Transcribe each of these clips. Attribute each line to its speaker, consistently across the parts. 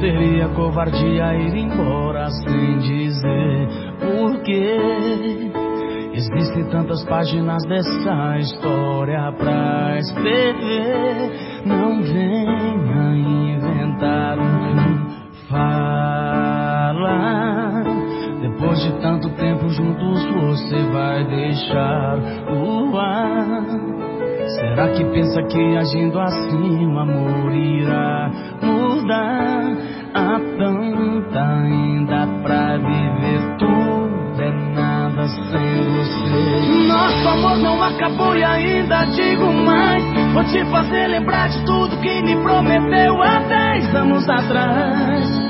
Speaker 1: Seria covardia ir embora sem dizer porquê. Existem tantas páginas dessa história pra escrever. Não venha você vai deixar o ar. Será que pensa que agindo assim o amor irá mudar? Há tanta ainda pra viver, tudo é nada sem você. Nosso amor não acabou e ainda digo mais. Vou te fazer lembrar de tudo que me prometeu há dez anos atrás.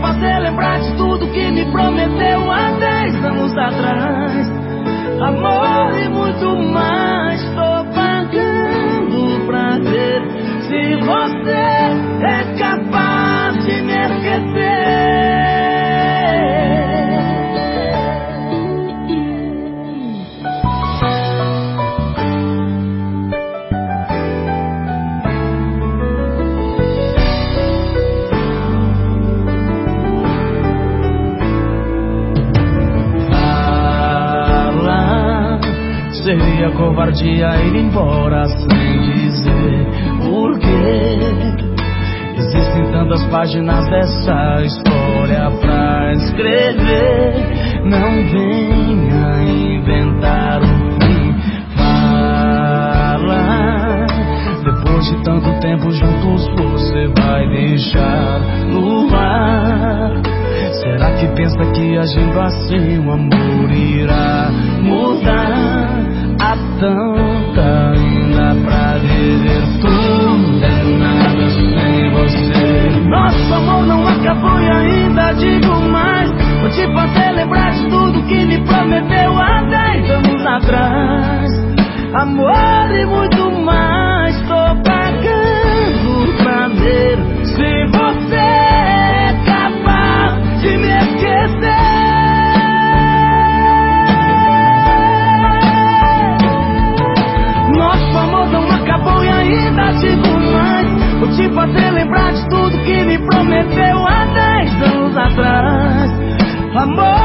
Speaker 1: Fazer lembrar de tudo seria covardia ir embora sem dizer porquê. Existem tantas páginas dessa história pra escrever. Não venha inventar um fim. Fala, depois de tanto tempo juntos, você vai deixar no ar. Será que pensa que agindo assim o amor irá Amor e muito mais, tô pagando pra ver se você é capaz de me esquecer. Nosso amor não acabou e ainda digo mais. Vou te fazer lembrar de tudo que me prometeu há dez anos atrás. Amor